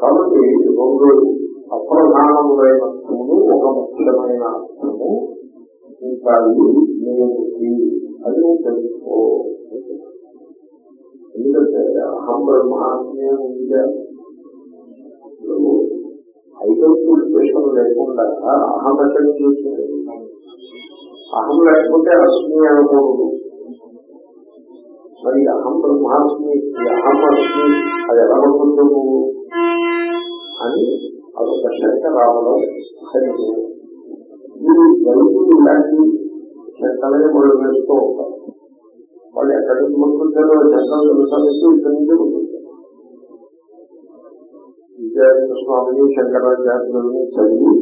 కాబట్టి రెండు అప్రధానములైన అర్థములు ఒక ముఖ్యమైన అర్థము ఇంకా నేనుకి అని తెలుసుకో. ఎందుకంటే అహం బ్రహ్మాస్మి ఉందిగా ఇప్పుడు ఐడెంటిఫికేషన్ లేకుండా అహం ఎక్కడి చూసింది అహం లేకపోతే అస్మి అనుకోడు మరి అహం బ్రహ్మాస్మి అహం అస్మి అది ఎలా ఉంటుందో నువ్వు అని అదొక శంక రావడం సరిగ్గా మీరు రైతులు ఇలాంటి శంకలే వాళ్ళు వేస్తూ ఉంటారు వాళ్ళు ఎక్కడికి నుంచి మొదలుపెట్టారో శంకలు తెలుసానికి ఇక్కడి నుంచే మొదలుపెట్టారు విజయానంద స్వామిని శంకరాచార్యులని చదివి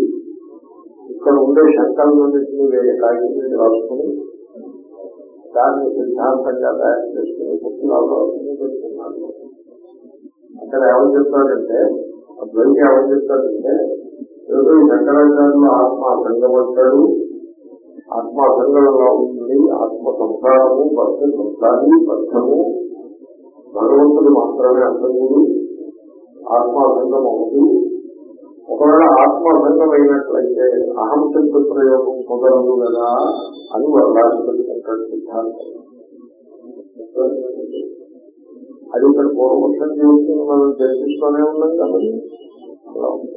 ఇక్కడ ఉండే శంకరులన్నింటినీ వేరే కాగితం రాసుకుని దాన్ని సిద్ధాంతంగా తయారు చేసుకుని పుస్తకాలు రాసుకుని అక్కడ ఏమని చెప్తాడంటే అద్వైతి ఏమని చెప్తారంటే ఏదో ఈ శంకరాచార్యులు ఆత్మ అసంగపడతాడు ఆత్మ అసంగంగా ఉంటుంది. ఆత్మ సంసారము బద్ధ సంసారి బద్ధము భగవంతుడు మాత్రమే అసంగుడు. ఆత్మ అసంగం అవుతూ ఒకవేళ ఆత్మ అసంగమైనట్లయితే అహం శబ్ద ప్రయోగం కుదరదు కదా అని వర్ణాన్ని పెట్టుకుంటాడు సిద్ధాంతం. అది ఇక్కడ పూర్వపక్షం చూస్తుంది మనం చర్చిస్తూనే ఉన్నాం కాబట్టి అలా ఉంది.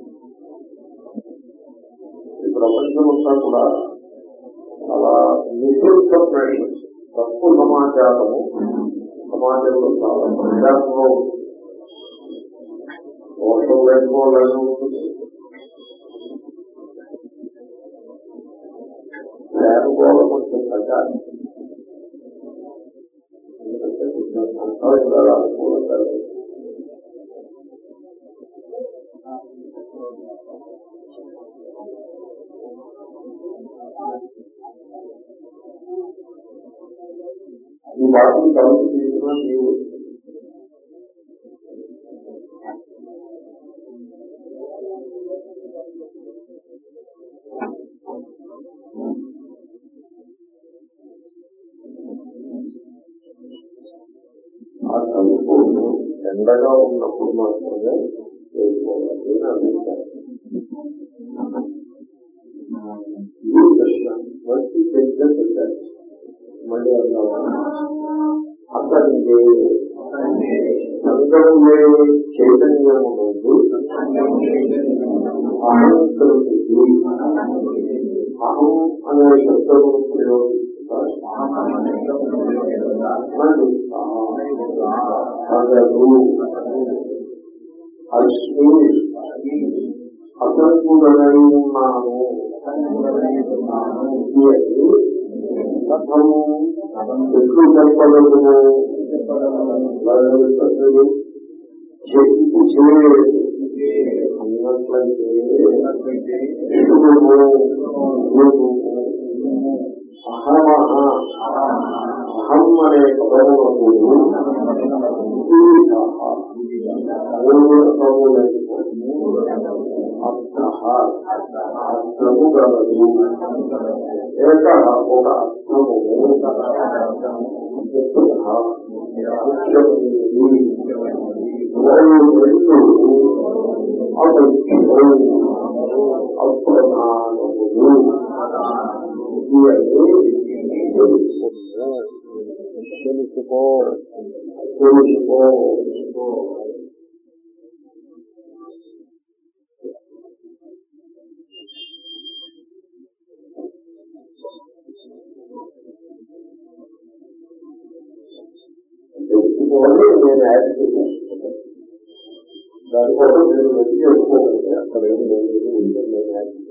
ఈ ప్రపంచం అంతా కూడా చాలా మిస్ఇన్ఫర్మేషన్ తప్పు సమాచారము సమాజంలో చాలా ప్రజాత్మలో దోషం లేకపోవాలని ఉంటుంది. లేకపోవడం కొంచెం తగ్గాలి ఎందుకంటే అనుకూలంగా ఈ మాటలు కలిసి తీసుకున్న నీవు ఎండగా ఉన్నప్పుడు మాత్రమే చేసుకోవాలి పెద్ద మళ్ళీ అన్నావా అసలు సంగమే చైతన్యము అహం అనే శబ్దము అస్మి అసంగుడనై ఉన్నాను కథము ఎట్లు చెప్పగలను చెప్పు చేయలేదు అన్నట్లయితే అహమహ అహం అనే పదములకు అర్థము గలదు ఏక ఒక అర్థము తెలుసుకో తెలుసుకో తెలుసుకో తెలుసుకోవాలి నేను యాడ్ చేశాను దానికోసం నేను వచ్చి చేసుకోగలిగాను అక్కడ ఏమి లేదు ఉంటే నేను యాడ్ చేశాను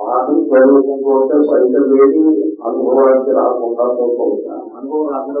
పాఠం చదువుకుంటుంటే బయట వేడి అనుభవానికి రాకుండా పోతుందా అనుభవం రాకుండా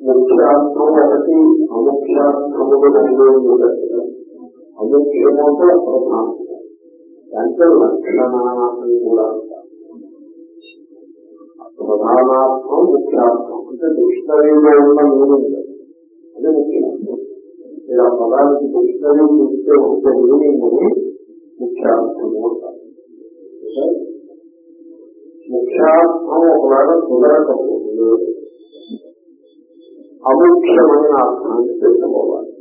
ముఖ్యార్థం. ఒకటి అముఖ్యార్థములు రెండు ఉండదు అముఖ్యము అంటే ప్రధానం దాంట్లో లక్షణ కూడా అంటారు ప్రధానార్థం ముఖ్యార్థం. అంటే డిక్షనరీలో ఉన్న మీనింగ్ అదే ముఖ్యార్థం. మీరు ఆ పదానికి డిక్షనరీ చూస్తే వచ్చే మీనింగ్ అంటారు ముఖ్యార్థం ఒకవేళ కుదరకపోతే అముఖ్యమైన అర్థాన్ని తెలుసుకోవాలి.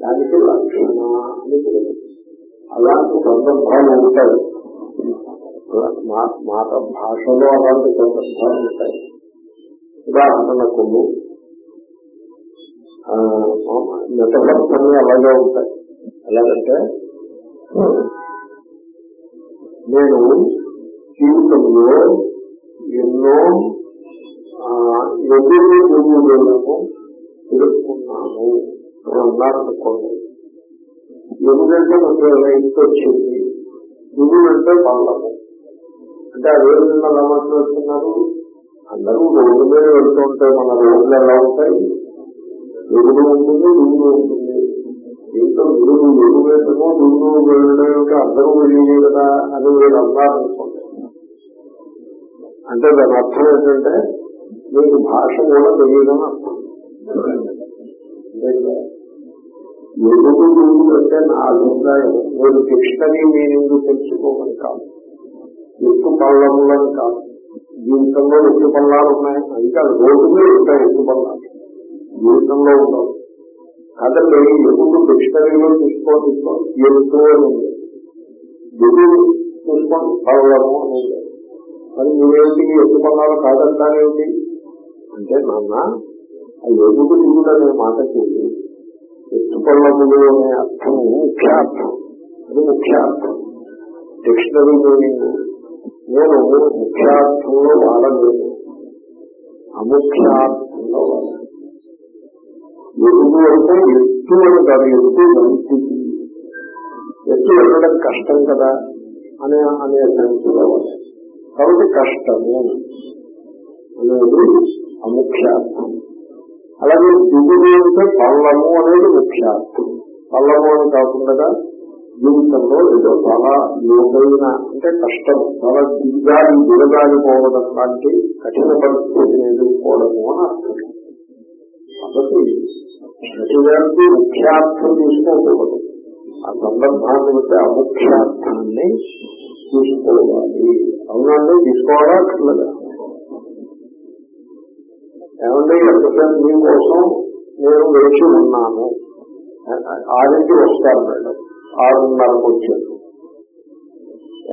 దానికి లక్షణ అని అలాంటి సందర్భాలు ఉంటాయి. మాట భాషలో అలాంటి సందర్భాలు ఉంటాయి. ఉదాహరణకు మెటఫర్స్ అన్ని అలాగే ఉంటాయి. ఎలాగంటే నేను జీవితంలో ఎన్నో ఎదురు ఎదురులను తెలుసుకున్నాను అని అన్నారనుకోండి ఎందుకంటే మనకి ఇంటి వచ్చింది. ఎదురు అంటే పళ్ళము అంటే అదే విధంగా ఎలా మాట్లాడుతున్నారు? అందరూ రోడ్డు మీద వెళ్తూ ఉంటే మన రోడ్లు ఎలా ఉంటాయి? ఎదురు ఉంటుంది దుమ్ము ఉంటుంది. దీంట్లో ఎదురు ఎదురు వేయటమో దుమ్ము వెళ్ళడం అందరూ వెళ్ళేది కదా అని మీరు అన్నారనుకోండి అంటే దాని అర్థం ఏంటంటే మీకు భాష కూడా తెలియదని అర్థం ఎందుకు దుమ్ము అంటే నా అభిప్రాయం మీరు డిక్షనరీ మీనింగ్ తెలుసుకోమని కాదు ఎత్తు పళ్ళములని కాదు జీవితంలో ఎత్తు పళ్ళాలు ఉన్నాయి అది కాదు రోడ్డు మీద ఉంటాయి ఎత్తు పళ్ళాలు జీవితంలో ఉండవు కాదండి ఎప్పుడు డిక్షనరీలో చూసుకోవాలి ఎత్తు అని ఉంది ఎదురు చూసుకోండి పళ్ళము అని ఉంది మరి మీరేంటి ఎత్తు పల్లాలు కాదంటారేంటి అంటే నాన్న ఆ ఎదుగు దిగుడు అనే మాటకి ఎత్తు పళ్ళములు అనే అర్థం ముఖ్యార్థం అది ముఖ్యార్థం డిక్షనరీ మీనింగ్ నేను ముఖ్యార్థంలో వాడలేదు. అముఖ్యార్థంలో వాడాను ఎదుగు అంటే ఎత్తు అని కాదు ఎత్తు మంచిది ఎత్తు వెళ్ళడం కష్టం కదా అనే అనే సెన్స్లో వాడాను కాబట్టి కష్టము అనేది అముఖ్యార్థం అలాగే దిగుడు అంటే పల్లము అనేది ముఖ్యార్థం. పల్లము అని కాకుండా జీవితంలో ఏదో చాలా లోతైన అంటే కష్టం చాలా దిగాలి దిగజారిపోవడం లాంటి కఠిన పరిస్థితిని ఎదుర్కోవడము అని అర్థం. కాబట్టి ప్రతిదానికి ముఖ్యార్థం తీసుకోకూడదు. ఆ సందర్భాన్ని బట్టి అముఖ్యార్థాన్ని తీసుకోవాలి. అవునండి తీసుకోవాలా? అట్లా ఏమంటే ఎంతసేపు మీకోసం నేను వేచి ఉన్నాను? ఆరింటికి వస్తాను మేడం. ఆరున్నరకు వచ్చాను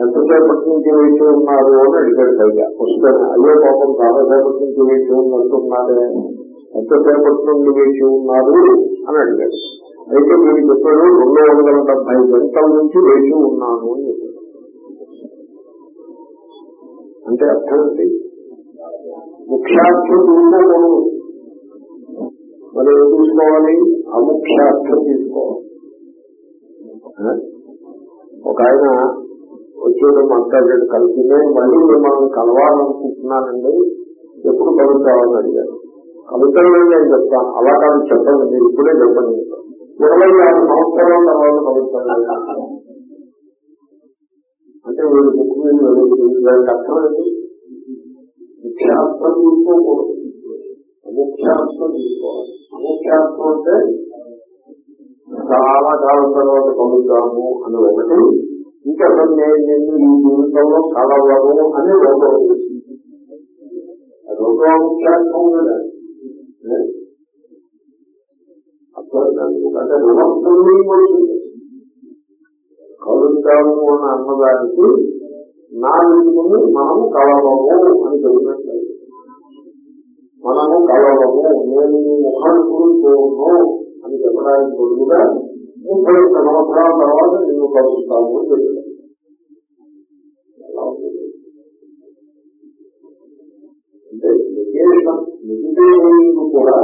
ఎంతసేపటి నుంచి వేచి ఉన్నారు అని అడిగాడు పైగా వస్తాను అయ్యో పాపం చాలాసేపటి నుంచి వేచి ఉన్నట్టున్నారే. ఎంతసేపటి నుండి వేచి ఉన్నారు అని అడిగాడు అయితే మీరు చెప్పాడు రెండు వందల డెబ్బై గంటల నుంచి వేచి ఉన్నాను అని. అంటే అర్థం ఏంటి? ముఖ్యార్థం మనం మరి ఏం తీసుకోవాలి? అముఖ్యార్థం తీసుకోవాలి. ఒక ఆయన వచ్చేయడం మాట్లాడాడు కలిసి నేను మళ్ళీ మిమ్మల్ని కలవాలనుకుంటున్నానండి. ఎప్పుడు కలుగుతామని అడిగారు. కలుగుతామని నేను చెప్తాను. అలా కాదు చెప్పండి. మీరు ఇప్పుడే చెప్పండి. ఇరవై ఆరు సంవత్సరాల తర్వాత కలుగుతాను అంటే వీళ్ళు ముక్కు మీద వెలుగుతుంది దానికి అర్థం ఏంటి? ముఖ్యార్థం తీసుకోకూడదు అముఖ్యార్థం తీసుకోవాలి. అముఖ్యార్థం అంటే చాలా కాలం తర్వాత పొందుతాము అని ఒకటి ఇంకా నేను నిన్ను ఈ జీవితంలో కలవను అని రెండో రెండో ముఖ్యాంశం కదా. అంటే రుణస్తుంది వచ్చింది కలుగుతాము అని అన్నదానికి నా విధుకుని మనము కలవము అని చెప్పినట్టు మనము కలవము నేను నీ ముఖాన్ని చూడను అని చెప్పడానికి బదులుగా ముప్పై సంవత్సరాల తర్వాత నిన్ను కలుగుతాము అని చెప్పాను అంటే నిగేషన్ నెగిటివ్ కూడా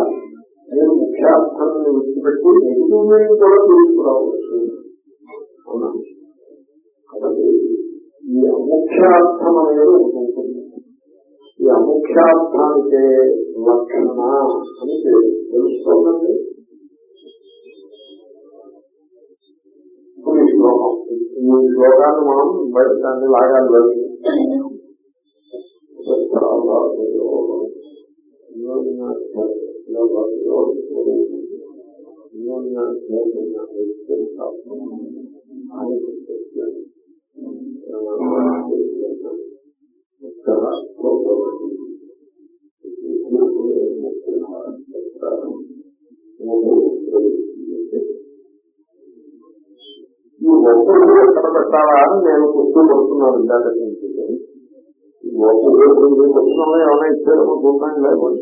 నేను ముఖ్యార్థాన్ని విడిచిపెట్టి నెగిటివ్ మీనింగ్ కూడా తీసుకురావచ్చు. అవునా? ఈ అముఖ్యార్థం అనేది ఒకటి ఉంటుంది ఈ అముఖ్యార్థానికే లక్షణ అని పేరు తెలుసుకోండి ఇప్పుడు ఈ శ్లోకం ఈ శ్లోకాన్ని మనం బయట దాన్ని లాగాలి బయట ఈ ఒక్కరు ఎక్కడ పెట్టాలా అని నేను గుర్తు పడుతున్నాను ఇందాక నుంచి ఈ ఒక్కరు ఏమైనా ఇచ్చారో? చూడడానికి లేకపోతే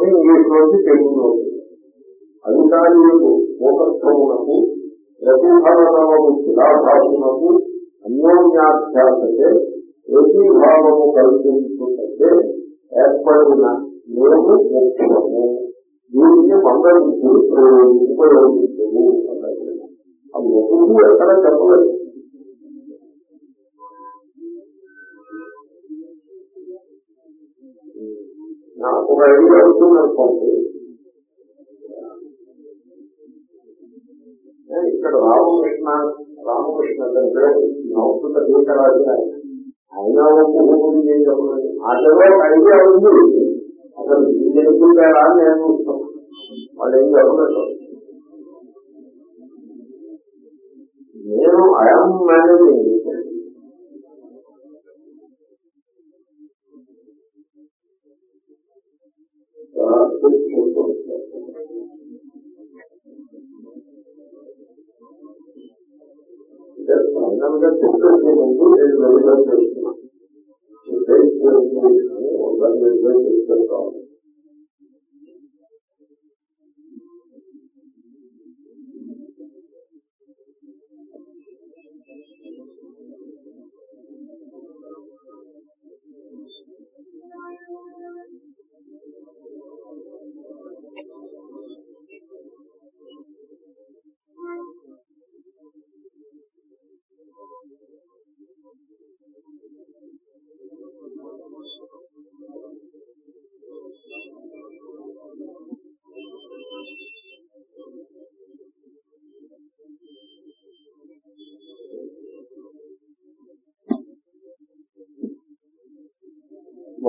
ఇంగ్లీష్ ఇంగ్లీష్ నుంచి తెలుగులోకి అధికారులకు భూపత్రములకు ప్రతిభావనము శిలాభాషులకు అన్యోన్యాధ్యాసే ప్రతిభావము కల్పించుకుంటే ఏర్పడిన నేను ముఖ్యము. దీనికి మందరించి ఉపయోగించవు అది ఒకటి ఎక్కడ చెప్పలేదు. ఒక ఐడియా అవుతుంది ఇక్కడ రామకృష్ణ రామకృష్ణ అంటే సంస్కృత ఆయన ఒక భూమి ఏం అసలు ఐడియా ఉంది. అసలు జరుగుతుందా నేను చూస్తాను. వాళ్ళు ఏం చెప్పలేదు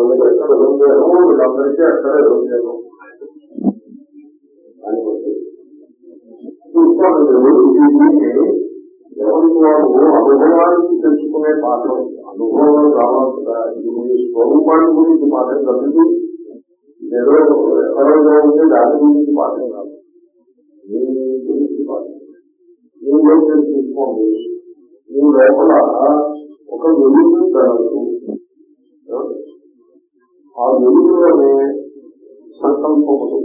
మనకి ఎక్కడ ఉందేమో వీళ్ళందరికీ అక్కడే అని ఎవరికి అనుభవానికి తెలుసుకునే పాఠం అనుభవం రావాలి కదా ఇది మీ స్వరూపాన్ని గురించి పాఠం కలిగి ఏదో ఉంటే దాని గురించి పాఠం కాదు మీ గురించి పాఠం మీ గురించి తీసుకోండి మీ లోపల ఒక వెలుగు కలదు వెలుగులోనే సంకల్పములు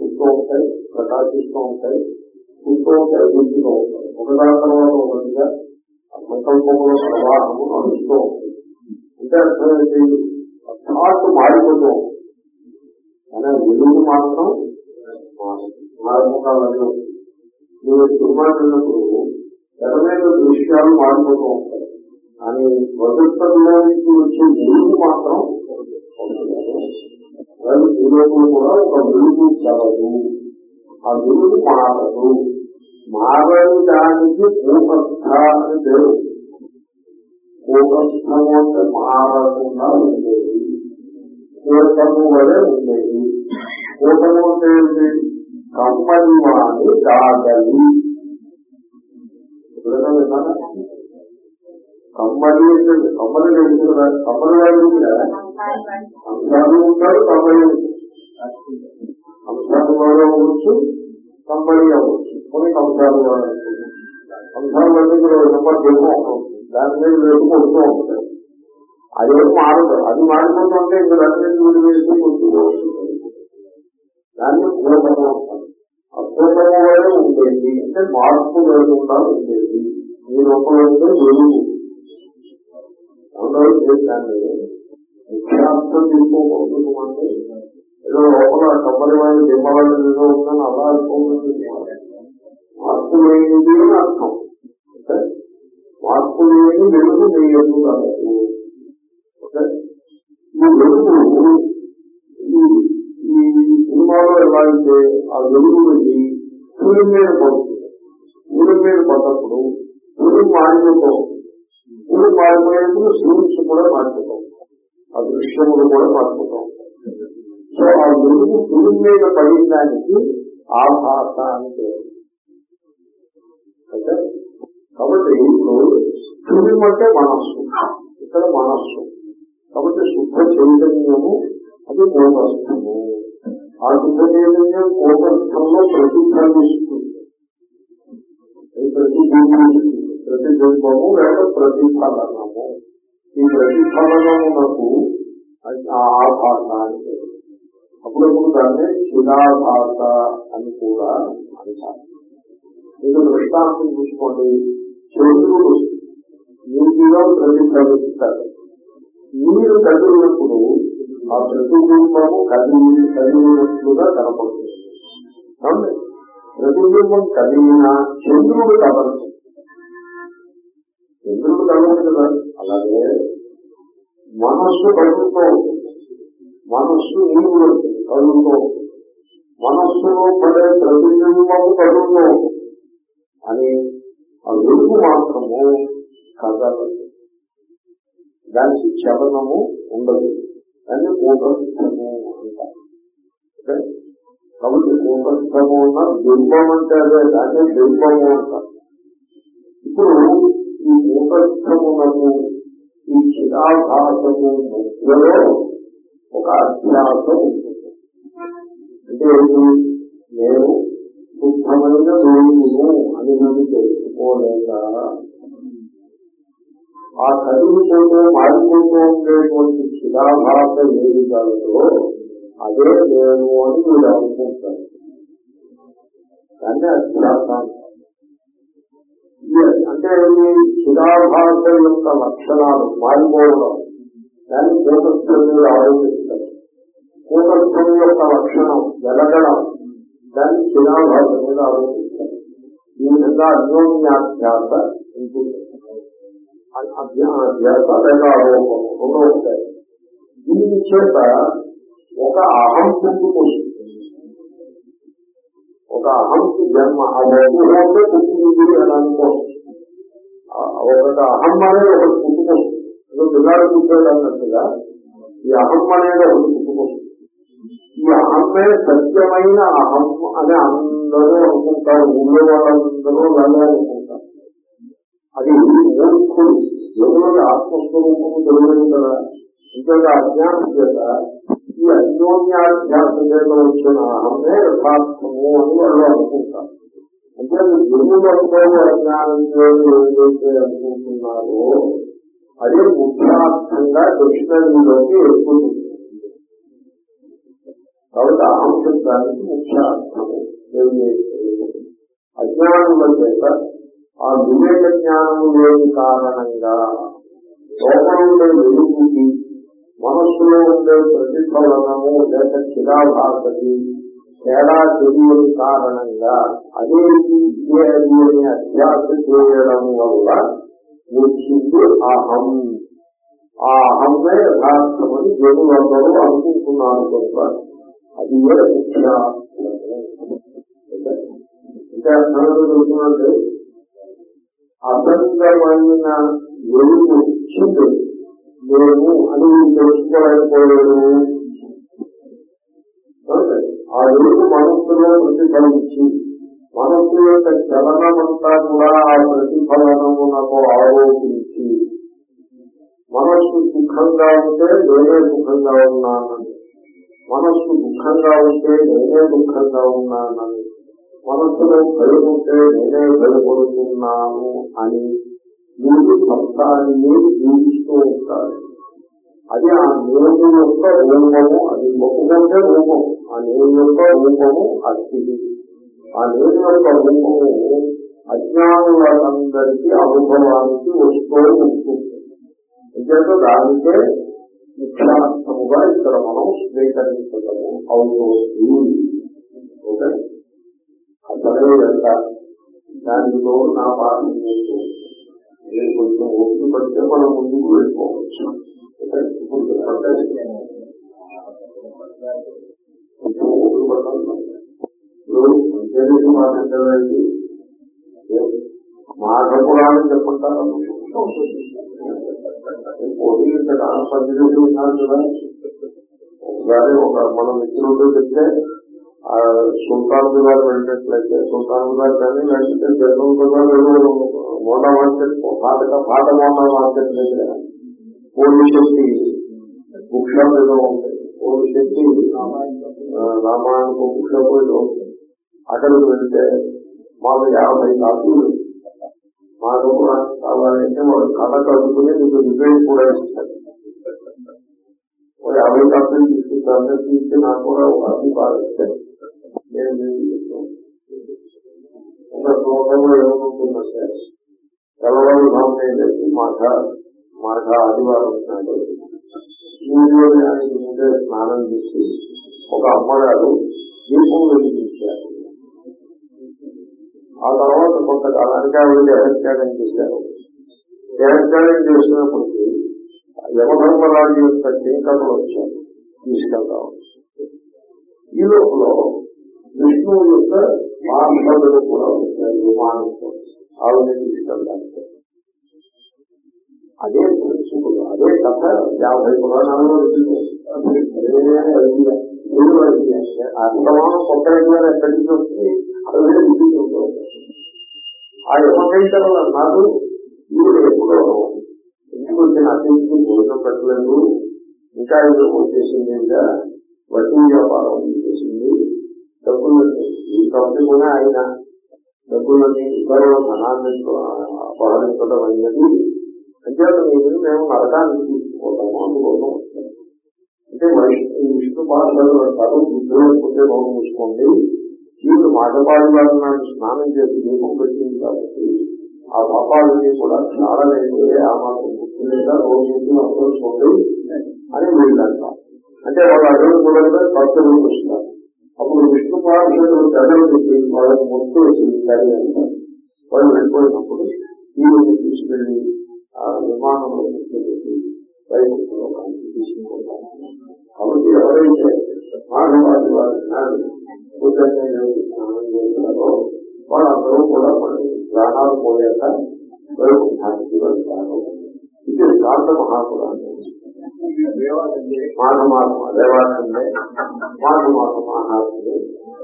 ఉంటూ ఉంటాయి ప్రకాశిస్తూ ఉంటాయి ఉంటూ ఉంటాయి బుద్ధిలో ఉంటాయి. ఒకదాని తర్వాత ఒకటిగా ఆ సంకల్పముల ప్రవాహము నడుస్తూ ఉంటుంది. అంటే అర్థమైంది ఏంటి? మారిపోతూ మారిపోతూ కానీ వెలుగు మాత్రం మారిపోతాను మీరు సినిమా వెళ్ళినప్పుడు తెరమైన దృశ్యాలు మారిపోతూ ఉంటాయి. కానీ ప్రభుత్వంలో నుంచి వచ్చే వెలుగు మాత్రం ఈ లోపల కూడా ఒక వెలుగు కలదు ఆ వెలుగు మారదు మారని దానికి భూపస్థ అని పేరు. కూటస్థము అంటే మారకుండా ఉండేది. కూటము వలె ఉండేది. కూటము అంటే ఏంటి? కమ్మని వాణి కాగలి ఎప్పుడైనా విన్నారా? కమ్మలి లేదు కదా? కమ్మలి వాడు కూడా అంశాలు ఉంటారు తొంభై అంశాలు వాడు అవ్వచ్చు తొంభై అవ్వచ్చు. కొన్ని అంశాలు వాడు అంశాలు అన్ని కూడా నెంబర్ దేమో దాని మీద వేసుకుంటూ ఉంటాయి అది ఏం మారదు. అది మారిపోతుంటే ఇంకా దాని మీద వీడి వేసి కొడుతూ దాన్ని కూటము అంటారు. ఆ కూటము ఉండేది. అంటే మార్పు లేకుండా ఉండేది. ఈ రూపంలో వెలుగు రెండవది చేశాను ముఖ్యాంశం తీసుకోకూడదు అంటే ఏదో లోపల కమ్మరి వాడి దిమ్మవాడి ఏదో ఉందని అలా అనుకోకూడదు మార్పు లేనిది అని అర్థం. ఓకే మార్పు లేని వెలుగు వేయదు కాదు ఓకే ఈ వెలుగు ఈ సినిమాలో ఎలా అయితే ఆ వెలుగు వెళ్ళి సూర్యుని మీద పడుతుంది. సూర్యుని మీద పడ్డప్పుడు సూర్యుడు మారిపోతూ సూర్యుడు మారిపోయేందుకు విషయములు కూడా మారిపోతాం సో ఆ వెలుగు గురు మీద పడిన దానికి ఆభాస అని కాబట్టి ఇప్పుడు సూర్యం అంటే మనస్సు. ఇక్కడ మనస్సు. కాబట్టి శుద్ధ చైతన్యము అది కోపస్థము ఆ శుద్ధ చైతన్యం కోపస్థంలో ప్రతిఫలిస్తుంది అది ప్రతిబింబిస్తుంది ప్రతిబింబము లేక ప్రతిఫలనము. ఈ ప్రతిఫలనమునకు ఆ ఆభాస అని అప్పుడప్పుడు దాన్ని చిరాభాస అని కూడా అంటారు. మీరు దృష్టాంతం చూసుకోండి. చంద్రుడు నీటిలో ప్రతిఫలిస్తాడు నీరు కదిలినప్పుడు ఆ ప్రతిబింబము కదిలి కదిలినట్లుగా కనపడుతుంది. ప్రతిబింబం కదిలినా చంద్రుడు కదలదు చంద్రుడు కదలదు కదా? అలాగే మనస్సు కదులుతూ ఉంటుంది. మనస్సు నీరు కదులుతూ ఉంటుంది. మనస్సులో పడే ప్రతిబింబము కదులుతూ ఉంటుంది. అని ఆ వెలుగు మాత్రము కదలదు దానికి చలనము ఉండదు దాన్ని కూటస్థము అంటారు కాబట్టి కూటస్థము ఉన్న బింబం అంటే అదే దాన్ని బింబము అంటారు ఇప్పుడు ఈ కూటస్థమునకు ఈ చిరాభాసము మధ్యలో ఒక అభ్యాసం ఉంటుంది అంటే నేను శుద్ధమైన దేవుడు అని నేను తెలుసుకోలేక ఆ కదిలిపోతూ మారిపోతూ ఉండేటువంటి చిరాభాస ఏది అదే నేను అని మీరు అనుకుంటారు దాన్ని అభ్యాసం అంటే చిరాభాష యొక్క లక్షణాలు మారిపోవడం. దాన్ని కూటస్థులు మీద ఆలోచిస్తారు. కూటస్థం యొక్క లక్షణం వెలగడం. దాన్ని చిరాభాష మీద ఆలోచిస్తారు. ఈ విధంగా అన్యోన్యాధ్యాస ఉంటుంది. అధ్యాస లేక ఆరోపము రెండు ఉంటాయి. దీని చేత ఒక అహం పుట్టుకొస్తుంది. ఒక అహంకి జన్మ ఆ వస్తువులోనే పుట్టింది అని అనుకోవచ్చు ఒకటి అహం అనేది ఒకటి పుట్టుకొస్తుంది ఏదో పిల్లాడు పుట్టాడు అన్నట్టుగా ఈ అహం అనేది ఒకటి పుట్టుకొస్తుంది ఈ అహమ్మే సత్యమైన అహం అని అందరూ అనుకుంటారు. ఊళ్ళో వాళ్ళందరూ అలాగే అనుకుంటారు. అది మూర్ఖుడు ఎవరి ఆత్మస్వరూపము తెలియదు కదా. ఇంకొక అజ్ఞానం చేత ఈ అన్యోన్యాధ్యాసం చేత వచ్చిన అహమ్మే యథాత్మ అని వాళ్ళు అనుకుంటారు అంటే గురువులతో అజ్ఞానం ఏదైతే అనుకుంటున్నారో అదే ముఖ్యార్థంగా డిక్షనరీలోకి ఎక్కుతుంది కాబట్టి అహం శబ్దానికి ముఖ్య అర్థము తెలియజేస్తుంది చేత ఆ వివేక జ్ఞానము లేని కారణంగా లోపల ఉండే వెలుగుకి మనస్సులో ఉండే ప్రతిఫలనము లేక చిరాభాసకి తేడా తెలియని కారణంగా అదే ఇదే అది అని అభ్యాస చేయడం వల్ల వచ్చింది అహం. ఆ అహమ్మే యథార్థమని జనులందరూ అనుకుంటున్నారు కనుక అది ఏ ముఖ్య ఇంకా అర్థంలో చెప్తున్నట్టు అసంగమైన వెలుగు వచ్చింది. నేను అని తెలుసుకోలేకపోయాను ఆ వెలుగు మనస్సులో ప్రతిఫలించి మనస్సు యొక్క చలనమంతా కూడా ఆ ప్రతిఫలనమునకు ఆరోపించి మనస్సు సుఖంగా ఉంటే నేనే సుఖంగా ఉన్నానని మనస్సు దుఃఖంగా ఉంటే నేనే దుఃఖంగా ఉన్నానని మనస్సులో భయం నేనే భయపడుతున్నాను అని మీరు సంతాన్ని జీవిస్తూ ఉంటారు. అది ఆ నియమం యొక్క రూపము అది మొక్కుకుంటే రూపం. ఆ నియమం యొక్క రూపము అస్థితి ఆ నియమం యొక్క రూపము అజ్ఞానులందరికీ అనుభవానికి వస్తూ ఉంటుంది. ఎందుకంటే దానికే ముఖ్యార్థముగా ఇక్కడ మనం స్వీకరించడము అవుతుంది. ఓకే? అసలే ఎంత దానిలో నా పాఠం కొంచెం ఓపిక పడితే మనం ముందుకు వెళ్ళిపోవచ్చు. ఓకే? ఇప్పుడు చెప్పండి. మాఘపురాణం పద్దెనిమిది ఉన్నారు కదా ఒకసారి ఒక మన మిత్రులతో చెప్తే ఆ సుల్తాన్ గారు వెళ్ళినట్లయితే సుల్తాన్ కానీ లేకపోతే జగన్ గారు మోడా మార్కెట్ పాత పాత మోడా మార్కెట్ దగ్గర పోలీస్ శక్తి బుక్ షాప్ ఏదో ఉంది police Shakti Ramayana book shop ఏదో ఉంటుంది అక్కడికి వెళ్తే మాకు యాభై కాపీలు. మాకు కావాలంటే వాళ్ళు కథ కలుపుకుని మీకు రిపేర్ కూడా ఇస్తారు. యాభై కాపీలు తీసుకుంటారు తీసుకు నాకు కూడా ఒక కాపీ పాలిస్తే నేను మీకు చెప్తాను. ఒక శ్లోకంలో తెల్లవారు లేదు మాఘ మాఘ ఆదివారం నాడు సూర్యోదయానికి ముందే స్నానం చేసి ఒక అమ్మగారు దీపం వెలిగించారు. ఆ తర్వాత కొంతకాలానికి ఆవిడ దేహత్యాగం చేశారు. దేహత్యాగం చేసినప్పటికీ యమధర్మరాజు యొక్క టీకలు వచ్చారు తీసుకెళ్తాం ఈ లోపల విష్ణువు యొక్క మానవులు కూడా వచ్చారు విమానంతో ఆవిడ తీసుకెళ్ళడానికి అదే ప్రిన్సిపల్ అదే కథ యాభై పురాణాల్లో అర్థమానం కొత్త ఐడియా ఎక్కడి నుంచి వస్తుంది అదే విధించు ఆ యమకైతలు అన్నారు మీరు ఎప్పుడో ఇంటికి వచ్చిన అతిథికి భోజనం పెట్టలేదు? ఇంకా ఏదో వచ్చేసింది ఇంకా? వడ్డీ వ్యాపారం చేసింది డబ్బులు ఈ కంపెనీ కూడా ఆయన డబ్బులన్నీ ఇతరుల ధనాన్ని అపహరించడం అయినది అంటే మీరు మేము నరకాన్ని తీసుకుపోతాము అందుకోసం అంటే వైష్ణు విష్ణు పాఠాలు అంటారు బుద్ధులైపోతే నోరు చూసుకోండి వీళ్ళు మాటపాడి వారు నాకు స్నానం చేసి దీపం పెట్టింది కాబట్టి ఆ పాపాలన్నీ కూడా స్నానం అయిపోయి ఆ మాత్రం గుర్తు లేదా రోజు అనుకోండి అని వీళ్ళు అంటారు. అంటే వాళ్ళు అడవి కూడా భక్తులు వస్తారు. అప్పుడు విష్ణు పాఠశాలలో గడలు పెట్టి వాళ్ళకి మొత్తం చేయాలి అంటారు. వాళ్ళు వెళ్ళిపోయినప్పుడు వీళ్ళని తీసుకెళ్ళి తీసుకెళ్ళి వైకుంఠలోకానికి కాబట్టి ఎవరైతే మానవాది వారి స్నానం చేస్తారో వాళ్ళందరూ కూడా మన ప్రాణాలు పోయాక వైకుంఠానికి వెళ్తారు. ఇది స్కాంత మహాపురాణం మాఘమాసం దేవాలయంలో మహాత్ముడు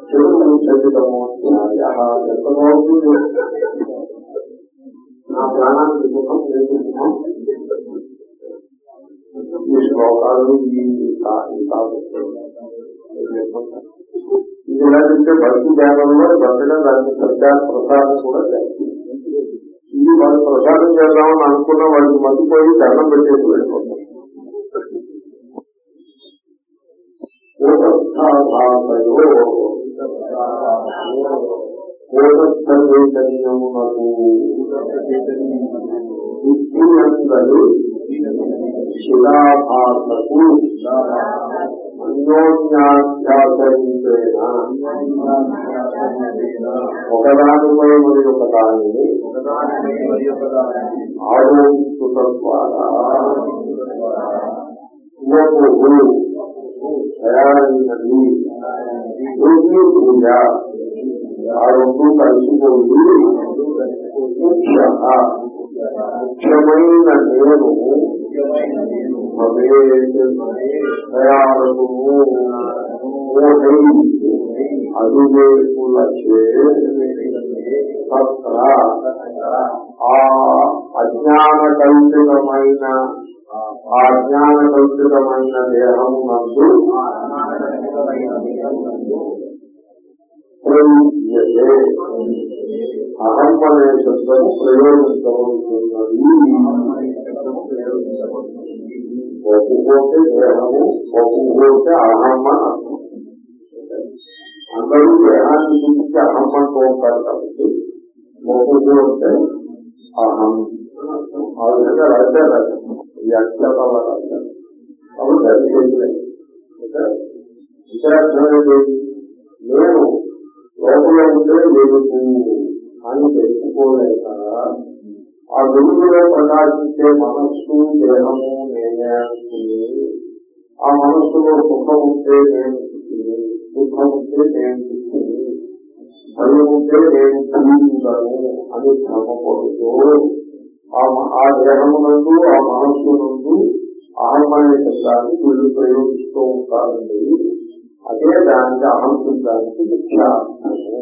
చెరువు చదివము నా ప్రాణానికి సుఖం లేదు ఈ శ్లోకాలు ఈ ఇది ఎలా చెప్తే భక్తి ధ్యానంలో భక్తిగా దాన్ని సరిగ్గా ప్రసాదం కూడా చేస్తుంది ఇది వాళ్ళు ప్రసాదం చేద్దామని అనుకున్న వాళ్ళకి మతిపోయి దండం పెట్టేసి వెళ్ళిపోతారు. చైతన్యమునకు శిలాభాసకు అన్యోన్యాధ్యాసరూపేణ ఒకదానిపై మరి ఒకదానిని ఆరోపించుట ద్వారా తయారైనది. పూజ. ఆ రెండు కలిసిపోయి ముఖ్యమైన నేను. తయారము అవివేకులచే సత్ర. ఆ అజ్ఞాన కల్పితమైన ఆ అజ్ఞాన కల్పితమైన దేహము నందు ప్రయుజ్యతే అహం అనే శబ్దం ప్రయోగించబడుతున్నది ఒప్పుకోతే దేహము ఒప్పుకోతే అహం అని అందరూ దేహాన్ని గురించి అహమ్మ అంటూ ఉంటారు కాబట్టి ఒప్పుకోతే అహం ఆ విధంగా రాశారు ఈ అక్షరాల రాశారు కాబట్టి అది చేయలేదు ఇతరార్థం ఏంటి నేను లోపల ఉంటే వెలుగు అని తెలుసుకోలేక ఆ వెలుగులో ప్రకాశించే మనస్సు దేహము నేనే అనుకుని ఆ మనస్సులో సుఖం ఉంటే నేను సుఖిని దుఃఖం ఉంటే నేను సుఖిని భయం ఉంటే నేను భూమిగాను అని భ్రమపడుతూ ఆ దేహము నందు ఆ మనస్సు నందు అహమనే శబ్దాన్ని వీళ్ళు ప్రయోగిస్తూ ఉంటారండి. అదే దానికి అహం శబ్దానికి ముఖ్యార్థము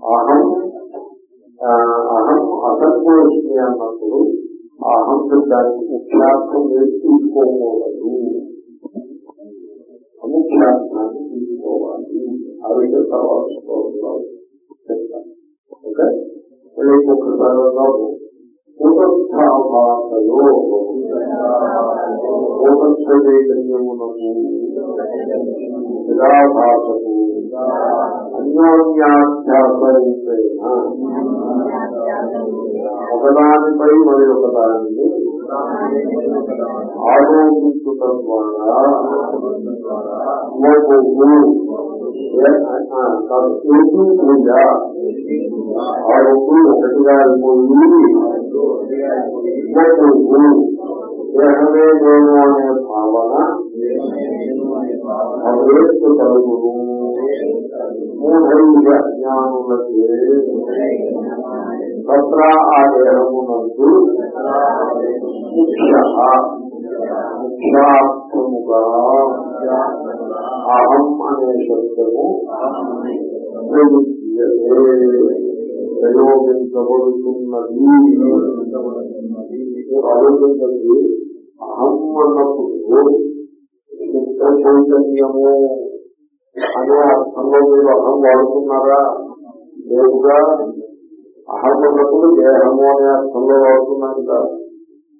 అహం అహం అసత్వోష్మి అన్నప్పుడు అహం శబ్దానికి వేసి తీసుకోకూడదు అముఖ్యార్థాన్ని తీసుకోవాలి. ఆ విషయం తర్వాత ఓకే? కూటస్థాభాసయో కూటస్థ చైతన్యమునకు నిరాభాసకు అన్యోన్యాధ్యాసరూపేణ ఒకదానిపై మరి ఒకదాన్ని ఆరోపించుట ద్వారా పూజ ఒకటిగా అయిపోయింది. దేహమే నేను అనే భావన భవేత్తు కలుగును మూఢైవ జ్ఞానులకే తత్ర ఆ దేహమునందు ముఖ్య ముఖ్యార్థముగా అహం అనే శబ్దము ప్రయోగించబడుతున్నది ఆలోచించండి అహం అన్నప్పుడు శుద్ధ చైతన్యము అనే అర్థంలో మీరు అహం వాడుతున్నారా? లేదుగా. అహం అన్నప్పుడు దేహము అనే అర్థంలో వాడుతున్నారు కదా.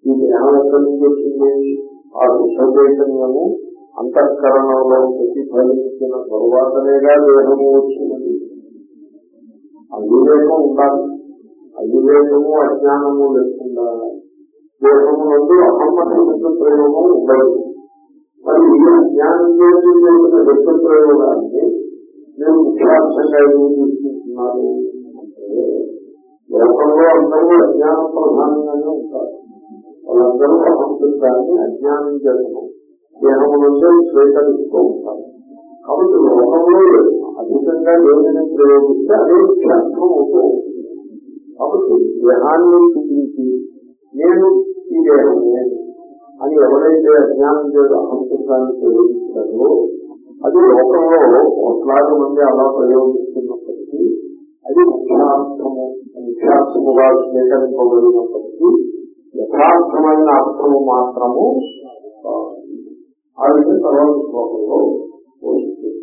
ఈ దేహం ఎక్కడి నుంచి వచ్చింది? ఆ శుద్ధ చైతన్యము అంతఃకరణంలో ప్రతిఫలించిన తరువాతనేగా దేహము వచ్చినది అవివేకం ఉండాలి. అవివేకము అజ్ఞానము లేకుండా దేహము నుండి అహమ్మత ప్రయోగం ఉండదు. మరి ఈ అజ్ఞానం చేసిన వ్యక్త ప్రయోగాన్ని నేను ముఖ్యాంశంగా ఎందుకు తీసుకుంటున్నాను లోకంలో అందరూ అజ్ఞానం ప్రధానంగానే ఉంటారు. వాళ్ళందరూ అహంకృతాన్ని అజ్ఞానం చేయడం దేహము స్వీకరిస్తూ ఉంటారు. కాబట్టి లోకంలో అధికంగా దేనిని ప్రయోగిస్తే అదే ముఖ్యార్థం అవుతూ ఉంటుంది. కాబట్టి దేహాన్ని చూపించి నేను ఈ దేహం నేను అని ఎవరైతే అజ్ఞానం చేత అహంకారాన్ని ప్రయోగిస్తారో అది లోకంలో కోట్లాది మంది అలా ప్రయోగిస్తున్నప్పటికీ అది ముఖ్యార్థము ముఖ్యార్థముగా స్వీకరింపబడినప్పటికీ యథార్థమైన అర్థము మాత్రము ఆ తర్వాత శ్లోకంలో వస్తుంది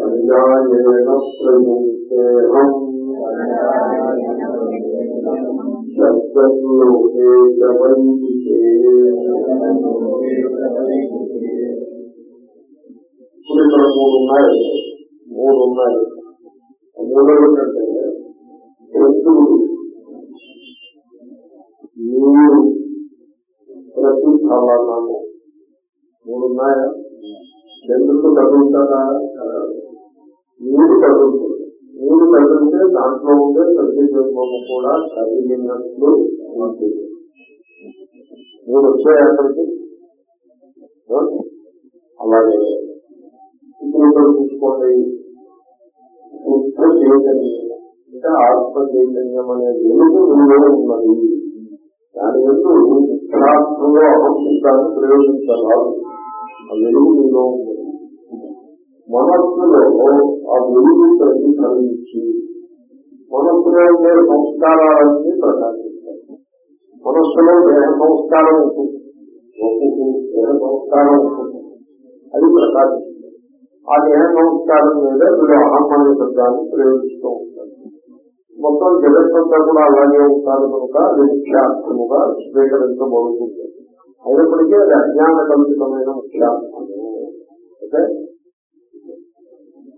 అన్యాయేన ప్రయుక్తేహం శబ్దంలోకే గమనించే ఇప్పుడు ఇక్కడ మూడు ఉన్నాయి. మూడు ఉన్నాయి ఏంటంటే ప్రతిఫలనము మూడు ఉన్నాయా చంద్రుడు తగ్గుతారా మూడు తగ్గుతుంది మూడు కదిలితే దాంట్లో ఉండే ప్రతి జన్మము కూడా కదిలినట్లు ఉంటుంది మూడు వచ్చాయి అక్కడికి? అలాగే. ఇప్పుడు చూసుకోండి. శుద్ధ చైతన్యం. అంటే ఆత్మ చైతన్యం అనేది ఎందుకు ఉన్నది. దాని ఎందుకు ముఖ్యార్థంలో అహంశబ్దాన్ని ప్రయోగించరాదు ఆ వెలుగు మీలో మనస్సులో ఆ వెలుగు ప్రతిఫలించి మనస్సులో ఉండే సంస్కారాలన్నీ ప్రకాశిస్తాయి మనస్సులో దేహ సంస్కారం ఉంటుంది. ఒక్కొక్క దేహ సంస్కారం ఉంటుంది. అది ప్రకాశిస్తుంది ఆ దేహ సంస్కారం మీద మీరు అహం అనే శబ్దాన్ని ప్రయోగిస్తూ. ఉంటారు మొత్తం జగత్తంతా కూడా అలాగే ఉంటారు కనుక నిత్యాత్మముగా స్వీకరించబడుతుంది. అయినప్పటికీ అది అజ్ఞాన కల్పితమైన ముఖ్యాత్మము ఓకే?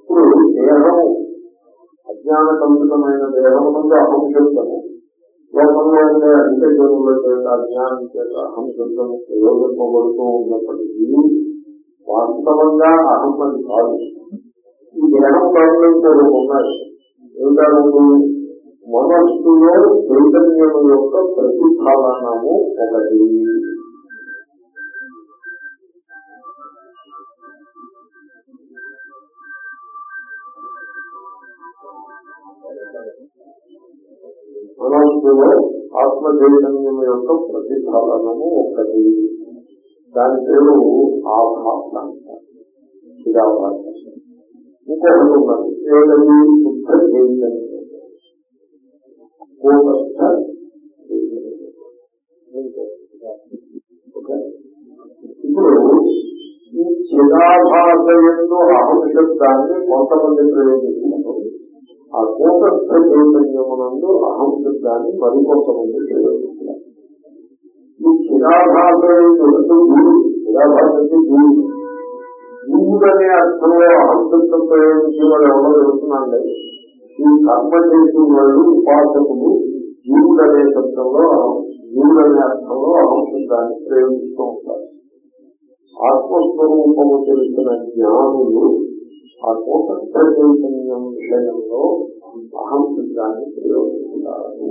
ఇప్పుడు దేహము అజ్ఞాన కల్పితమైన దేహము నుండి అహం శబ్దము లోకంలో ఉండే అధిక జనుల చేత అజ్ఞానం చేత అహం శబ్దము ప్రయోగింపబడుతూ ఉన్నప్పటికీ వాస్తవంగా అహం అది కాదు. ఈ దేహం కారణంతో ఉన్నాయి ఏమిటూ మనస్సులో చైతన్యం యొక్క ప్రతిఫలనము ఒకటి. మనస్సులో ఆత్మ చైతన్యం యొక్క ప్రతిఫలనము ఒకటి. దాని పేరు ఆభాస చిరాభాస ఇంకొకటి ఉన్నది. ఏదది శుద్ధ చైతన్యం. ఇప్పుడు ఈ చిరాభాస అహం శబ్దాన్ని కొంతమంది ప్రయోగించినప్పుడు ఆ కూటస్థ చైతన్యమునందు అహం శబ్దాన్ని మరికొంతమంది ప్రయోగిస్తున్నారు ఈ చిరాభాస గురు చిరాభాస గురు జీవుడు అనే అర్థంలో అహంశబ్దం ప్రయోగించే వాళ్ళు ఎవరో తెలుస్తున్నాండి ఈ కర్మ చేసిన వాళ్ళు ఉపాసకులు జీవుడు అనే శబ్దంలో జీవుడు అనే అర్థంలో అహంశబ్దాన్ని ప్రయోగిస్తూ ఉంటారు. ఆత్మస్వరూపము తెలిసిన జ్ఞానులు ఆ కూటస్థ చైతన్యం విషయంలో అహం శబ్దాన్ని ప్రయోగిస్తారు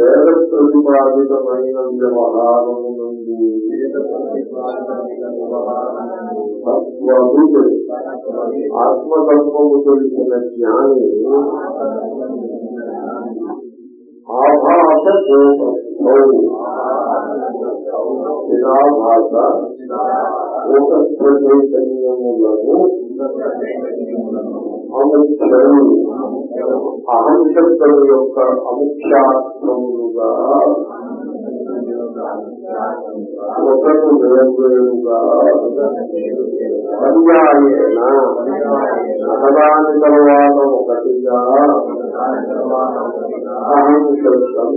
వేద ప్రతిపాదితమైన వ్యవహారము నుండి ఆత్మతత్వము తెలిసిన జ్ఞాని ఆభాస చిరాభాష కూటస్థ చైతన్యములను అముఖ్యము అహంశబ్దం యొక్క అముఖ్యాత్మములుగా ఒకరు వేరువేరుగా పర్యాయేణ ఒకదాని తర్వాత ఒకటిగా అహం శబ్దం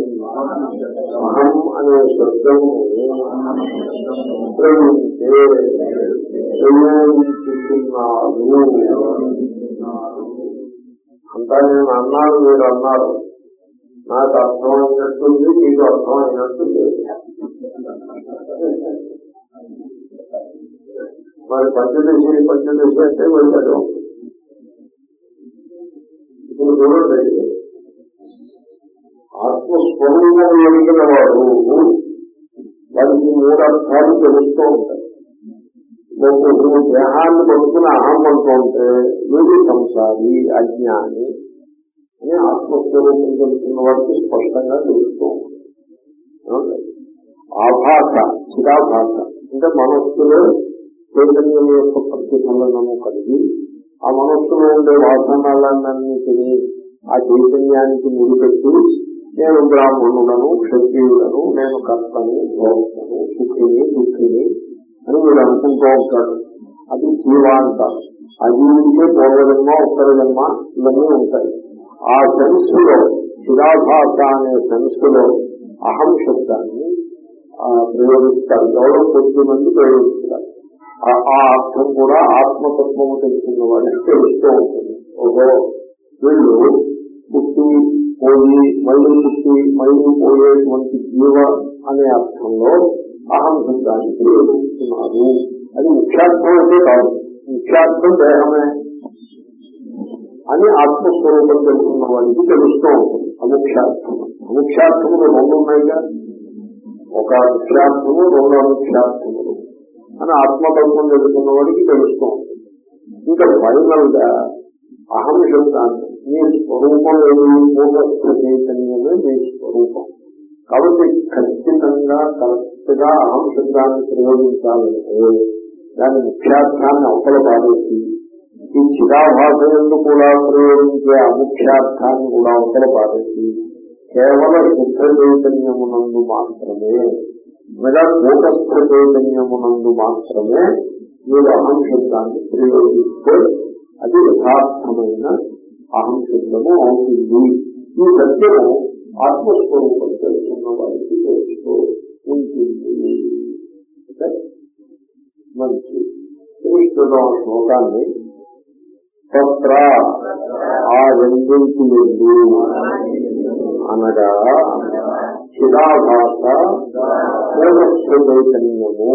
అహం అనే శబ్దము ప్రయుక్తే ప్రయోగించుతున్నారు అంతా నేను అన్నాడు మీరు అన్నారు. నాకు అర్థమైనట్టుంది మీకు అర్థమైనట్టుంది. మరి పంచదశి పంచదశి అంటే వెళ్ళాడు ఇప్పుడు చూడండి. ఆత్మస్వరూపం ఎదిగిన వాడు వారికి మూడు అర్థాలు తెలుస్తూ ఉంటాయి. నువ్వు దేహాన్ని పడుకుని అహం అంటూ ఉంటే వీడి సంసారి అజ్ఞాని అని ఆత్మస్వరూపం తెలుసుకున్న వాడికి స్పష్టంగా తెలుస్తూ ఉంటుంది. ఆభాష చిరాభాష. అంటే మనస్సులో చైతన్యం యొక్క ప్రతిఫలనము కలిగి ఆ మనస్సులో ఉండే వాసనలన్నింటినీ ఆ చైతన్యానికి ముడిపెట్టి నేను బ్రాహ్మణులను క్షత్రియులను నేను కర్తను భోక్తను సుఖిని దుఃఖిని అని వీడు అనుకుంటూ ఉంటాడు. అది జీవ అంటారు అది ఉంటే పూర్వజన్మ ఉత్తర ఇవన్నీ ఉంటాయి. ఆ సెన్స్లో చిరాభాష అనే సెన్స్లో అహం శబ్దాన్ని ప్రయోగిస్తారు. ఎవరో కొద్ది మంది ప్రయోగిస్తారు. ఆ అర్థం కూడా ఆత్మతత్వము తెలుసుకున్న వాళ్ళకి తెలుస్తూ ఉంటుంది. ఓహో వీళ్ళు పుట్టి పోయి మళ్ళీ పుట్టి మళ్ళీ పోయేటువంటి జీవ అనే అర్థంలో అహం శబ్దాన్ని ప్రయోగిస్తున్నారు అది ముఖ్యార్థం అంటే కాదు. ముఖ్యార్థం దేహమే. అని ఆత్మస్వరూపం తెలుసుకున్న వాడికి తెలుస్తూ ఉంటుంది. అముఖ్యార్థం. అముఖ్యార్థములు రెండు ఉన్నాయిగా. ఒక ముఖ్యార్థము రెండు అముఖ్యార్థములు అని ఆత్మతత్వం తెలుసుకున్న వాడికి తెలుస్తూ ఉంటుంది. ఇంకా ఫైనల్గా అహం శబ్దాన్ని మీ స్వరూపం ఏమి పూర్వస్థ చైతన్యమే మీ స్వరూపం. కాబట్టి ఖచ్చితంగా కరెక్ట్ గా అహం శబ్దాన్ని ప్రయోగించాలనుకో దాని ముఖ్యార్థాన్ని అవతల పారేసి ఈ చిరాభాష ఎందు కూడా ప్రయోగించే అముఖ్యార్థాన్ని కూడా అవతల పారేసి కేవల శుద్ధ చైతన్యమునందు మాత్రమే మెగా కూటస్థ చైతన్యమునందు మాత్రమే మీరు అహం శబ్దాన్ని ప్రయోగిస్తే అది యథార్థమైన అహం శబ్దము అవుతుంది. ఈ సత్యము ఆత్మస్వరూపం తెలుసుకున్న వారికి తెలుసుకోవచ్చు ఉంటుంది. మంచి. తెలుస్తున్న శ్లోకాన్ని తత్ర ఆ రెండింటి ఎందు అనగా చిరాభాష పూర్వస్థ చైతన్యము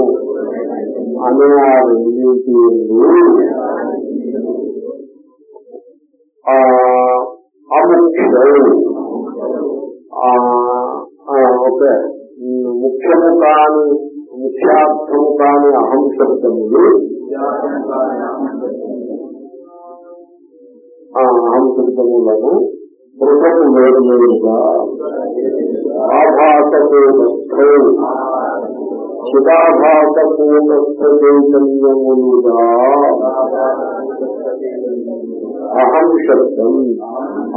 అనే ఆ రెండింటి ఎందు అముఖ్యం ఓకే. ముఖ్యము కాని ముఖ్యార్థము కాని అహం శబ్దములు. అహం శబ్దములను పృథకు వేరువేరుగా ఆభాసకూటస్థ చిదాభాసకూటస్థ చైతన్యములుగా అహం శబ్దం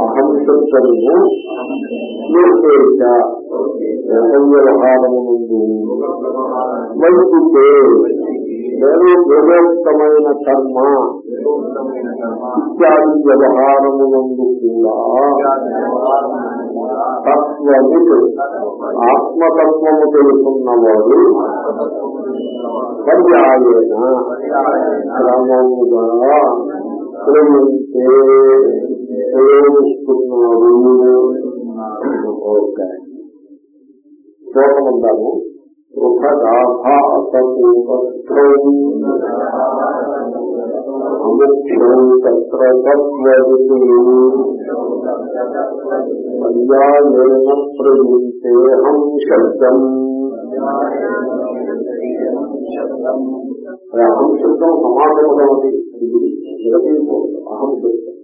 అహం శబ్దము నిర్దేశ వ్యవహారము నుండి నేను వేదోక్తమైన కర్మ ఇత్యాది వ్యవహారమునందు కూడా తత్వము ఆత్మతత్వము తెలుసున్నవాడు పర్యాయన క్రమముగా ప్రేమించే ప్రేమిస్తున్నాడు. ఓకే. శ్లోకమందాము పృథగాభాసూపస్థం ప్రయుక్తేహం శబ్దం. అహం శబ్దం సమాసపదమది అహం శబ్దం.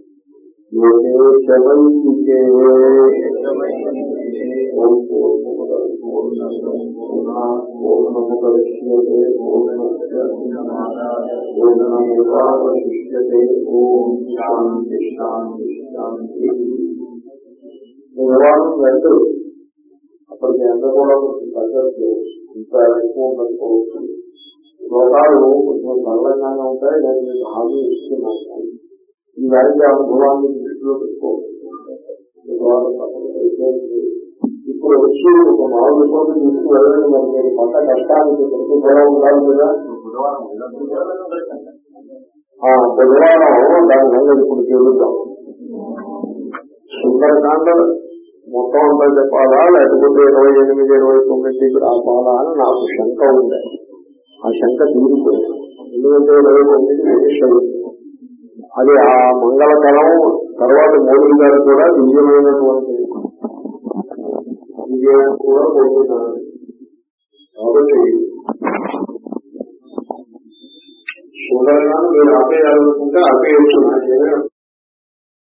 ఓం పూర్ణముద పూర్ణముదశ్యతే ఓం శాంతి శాంతి శాంతి నిర్వాణం రెండు అప్పటికి ఎంత కూడా ఇంత ఎక్కువ ఉండకపోవచ్చు లోకాలు కొంచెం సరళంగానే ఉంటాయి నేను మీకు హామీ ఇస్తున్నాను ఈ వారికి అనుభవాన్ని దృష్టిలో పెట్టుకోవచ్చు ఇప్పుడు వచ్చి ఒక నాలుగు మామూలు తీసుకుని వెళ్ళడం మరి మీరు పంట కష్టానికి ప్రతిఫలం ఉండాలి కదా బుధవారం దాని మీద ఇప్పుడు చెబుతాం సుందరకాండ మొత్తం అంతా చెప్పాలా? లేకపోతే ఇరవై ఎనిమిది ఇరవై తొమ్మిది రావాలా అని నాకు శంక ఉంది. ఆ శంక తీరిపోయింది. ఎందుకంటే ఇరవై తొమ్మిది ఫినిష్ అయింది అది ఆ మంగళకరం తర్వాత మోడీ గారు కూడా దివ్యమైనటువంటి విజయం కూడా కోరుతున్నాను కాబట్టి చూడాలని మీరు ఆపేయాలనుకుంటే ఆపేయచ్చు. నాకేమైనా